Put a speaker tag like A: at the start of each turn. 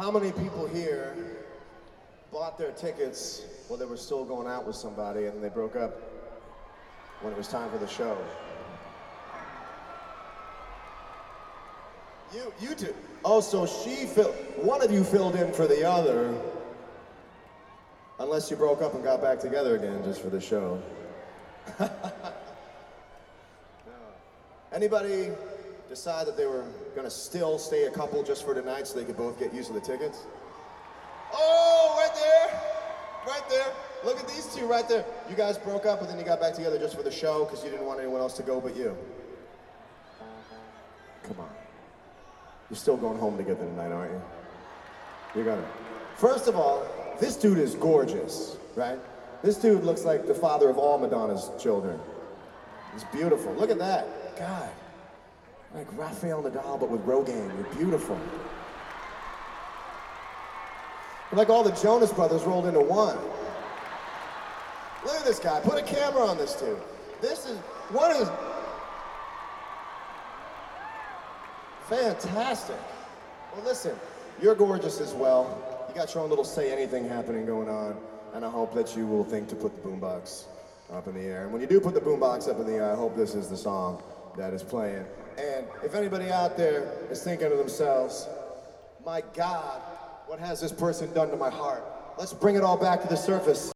A: How many people here bought their tickets while they were still going out with somebody and they broke up when it was time for the show? You, you two. Oh, so she filled, one of you filled in for the other, unless you broke up and got back together again just for the show. Anybody decide that they were gonna still stay a couple just for tonight so they could both get used to the tickets? Oh, right there, right there. Look at these two right there. You guys broke up and then you got back together just for the show because you didn't want anyone else to go but you. Come on. You're still going home together tonight, aren't you? You're gonna. First of all, this dude is gorgeous, right? This dude looks like the father of all Madonna's children. He's beautiful. Look at that. God. Like Rafael Nadal, but with Rogaine. You're beautiful. You're like all the Jonas brothers rolled into one. Look at this guy. Put a camera on this dude. This is one of is fantastic. Well, listen, you're gorgeous as well. You got your own little say anything happening going on, and I hope that you will think to put the boombox up in the air. And when you do put the boombox up in the air, I hope this is the song that is playing. And if anybody out there is thinking to themselves, my God, what has this person done to my heart? Let's bring it all back to the surface.